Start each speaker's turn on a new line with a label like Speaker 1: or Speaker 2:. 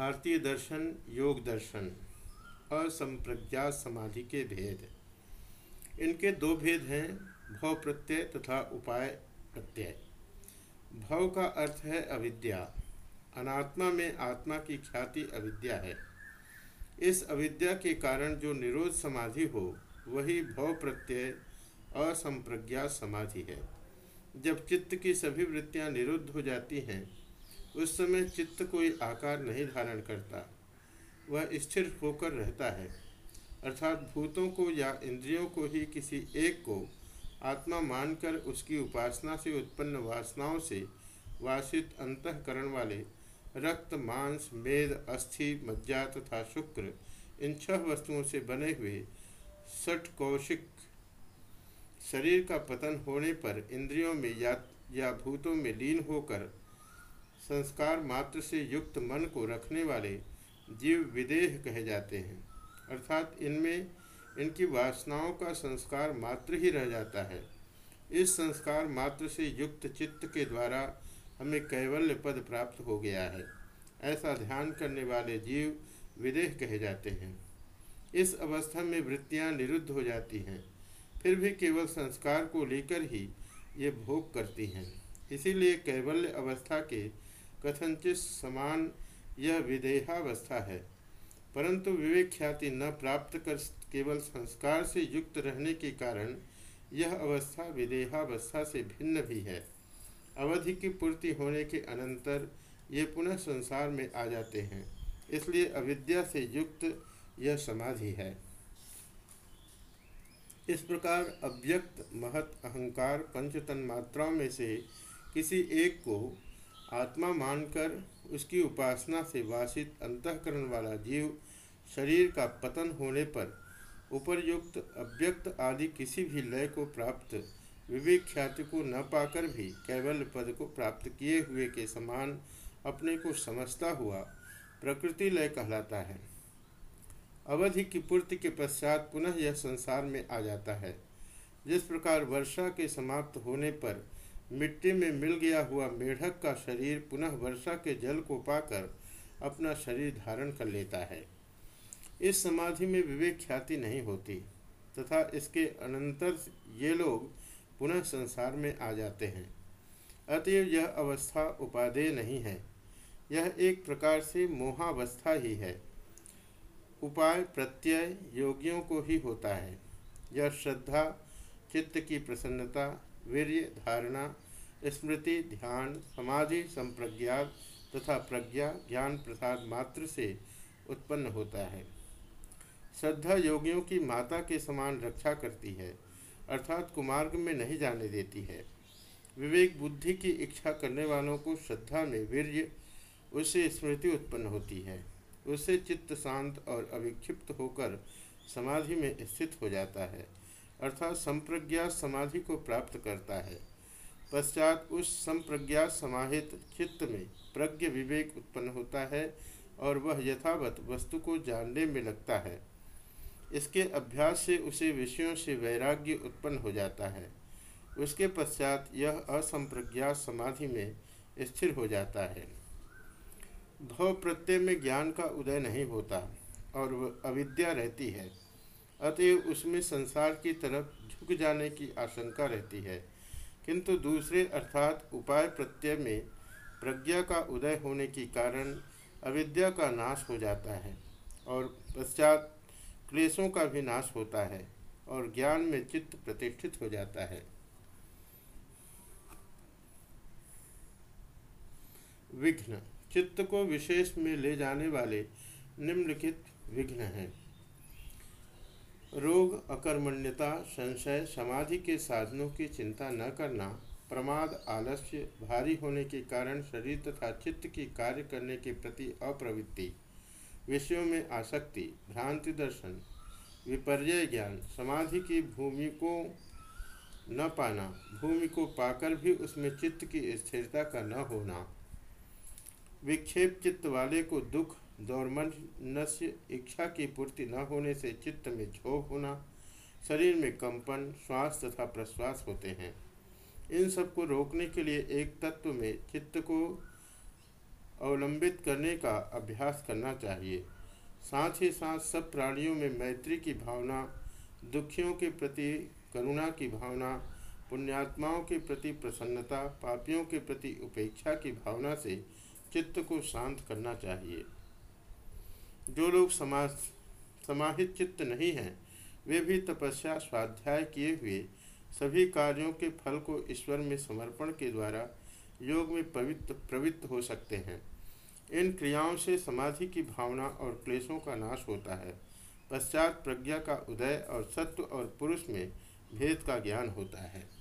Speaker 1: भारतीय दर्शन, योग दर्शन, असंप्रज्ञा समाधि के भेद। इनके दो भेद हैं, भव प्रत्यय तथा उपाय प्रत्यय। भव का अर्थ है अविद्या। अनात्मा में आत्मा की ख्याति अविद्या है। इस अविद्या के कारण जो निरोध समाधि हो, वही भव प्रत्यय, असंप्रज्ञा समाधि है। जब चित्त की सभी वृत्तियाँ निरुद्ध हो जाती हैं उस समय चित्त कोई आकार नहीं धारण करता। वह स्थिर होकर रहता है। अर्थात भूतों को या इंद्रियों को ही किसी एक को आत्मा मानकर उसकी उपासना से उत्पन्न वासनाओं से वासित अंतकरण वाले रक्त, मांस, मेद, अस्थि, मज्जा तथा शुक्र, इन छह वस्तुओं से बने हुए सठ कौशिक शरीर का पतन होने पर इंद्रियों में या या भूतों में लीन होकर संस्कार मात्र से युक्त मन को रखने वाले जीव विदेह कहे जाते हैं। अर्थात इनमें इनकी वासनाओं का संस्कार मात्र ही रह जाता है। इस संस्कार मात्र से युक्त चित्त के द्वारा हमें कैवल्य पद प्राप्त हो गया है। ऐसा ध्यान करने वाले जीव विदेह कहे जाते हैं। इस अवस्था में वृत्तियाँ निरुद्ध हो जाती हैं। फिर भी केवल संस्कार को लेकर ही ये भोग करती हैं। इसीलिए कैवल्य अवस्था के कथनचित समान यह विदेहावस्था है। परंतु विवेक ख्याति न प्राप्त कर केवल संस्कार से युक्त रहने के कारण यह अवस्था विदेहावस्था से भिन्न भी है। अवधि की पूर्ति होने के अनंतर ये पुनः संसार में आ जाते हैं। इसलिए अविद्या से युक्त यह समाधि है। इस प्रकार अव्यक्त महत अहंकार पंचतन मात्राओं में से किसी एक को आत्मा मानकर उसकी उपासना से वासित अंतकरण वाला जीव शरीर का पतन होने पर उपरयुक्त, अव्यक्त आदि किसी भी लय को प्राप्त, विवेक ख्याति को न पाकर भी कैवल्य पद को प्राप्त किए हुए के समान अपने को समझता हुआ प्रकृति लय कहलाता है। अवधि की पूर्ति के पश्चात पुनः यह संसार में आ जाता है। जिस प्रकार वर्षा के समाप्त होने पर मिट्टी में मिल गया हुआ मेढक का शरीर पुनः वर्षा के जल को पाकर अपना शरीर धारण कर लेता है। इस समाधि में विवेक ख्याति नहीं होती, तथा इसके अनंतर ये लोग पुनः संसार में आ जाते हैं। अतएव यह अवस्था उपादेय नहीं है। यह एक प्रकार से मोहावस्था ही है। उपाय प्रत्यय योगियों को ही होता है। यह श्रद्धा, चित्त की प्रसन्नता वीर्य, धारणा, स्मृति, ध्यान, समाधि संप्रज्ञात तथा प्रज्ञा, ज्ञान प्रसाद मात्र से उत्पन्न होता है। श्रद्धा योगियों की माता के समान रक्षा करती है, अर्थात कुमार्ग में नहीं जाने देती है। विवेक बुद्धि की इच्छा करने वालों को श्रद्धा में वीर्य, उससे स्मृति उत्पन्न होती है। उससे चित्त शांत और अविक्षिप्त होकर समाधि में स्थित हो जाता है। अर्थात संप्रज्ञा समाधि को प्राप्त करता है। पश्चात उस संप्रज्ञात समाहित चित्त में प्रज्ञ विवेक उत्पन्न होता है और वह यथावत वस्तु को जानने में लगता है। इसके अभ्यास से उसे विषयों से वैराग्य उत्पन्न हो जाता है। उसके पश्चात यह असंप्रज्ञा समाधि में स्थिर हो जाता है। भव प्रत्यय में ज्ञान का उदय नहीं होता और अविद्या रहती है। अतएव उसमें संसार की तरफ़ झुक जाने की आशंका रहती है। किंतु दूसरे अर्थात उपाय प्रत्यय में प्रज्ञा का उदय होने के कारण अविद्या का नाश हो जाता है और पश्चात क्लेशों का भी नाश होता है और ज्ञान में चित्त प्रतिष्ठित हो जाता है। विघ्न। चित्त को विशेष में ले जाने वाले निम्नलिखित विघ्न हैं। रोग, अकर्मण्यता, संशय, समाधि के साधनों की चिंता न करना, प्रमाद, आलस्य, भारी होने के कारण शरीर तथा चित्त की कार्य करने के प्रति अप्रवृत्ति। विषयों में आसक्ति, भ्रांति दर्शन विपर्य ज्ञान, समाधि की भूमि को न पाना, भूमि को पाकर भी उसमें चित्त की स्थिरता का न होना। विक्षेप चित्त वाले को दुख दौर्मनस्य इच्छा की पूर्ति न होने से चित्त में क्षोभ होना, शरीर में कंपन, श्वास तथा प्रश्वास होते हैं। इन सबको रोकने के लिए एक तत्व में चित्त को अवलंबित करने का अभ्यास करना चाहिए। साथ ही साथ सब प्राणियों में मैत्री की भावना, दुखियों के प्रति करुणा की भावना, पुण्यात्माओं के प्रति प्रसन्नता, पापियों के प्रति उपेक्षा की भावना से चित्त को शांत करना चाहिए। जो लोग समाज, समाहित चित्त नहीं हैं, वे भी तपस्या स्वाध्याय किए हुए सभी कार्यों के फल को ईश्वर में समर्पण के द्वारा योग में पवित्र प्रवृत्त हो सकते हैं। इन क्रियाओं से समाधि की भावना और क्लेशों का नाश होता है। पश्चात प्रज्ञा का उदय और सत्व और पुरुष में भेद का ज्ञान होता है।